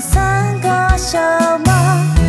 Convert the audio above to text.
三个小猫。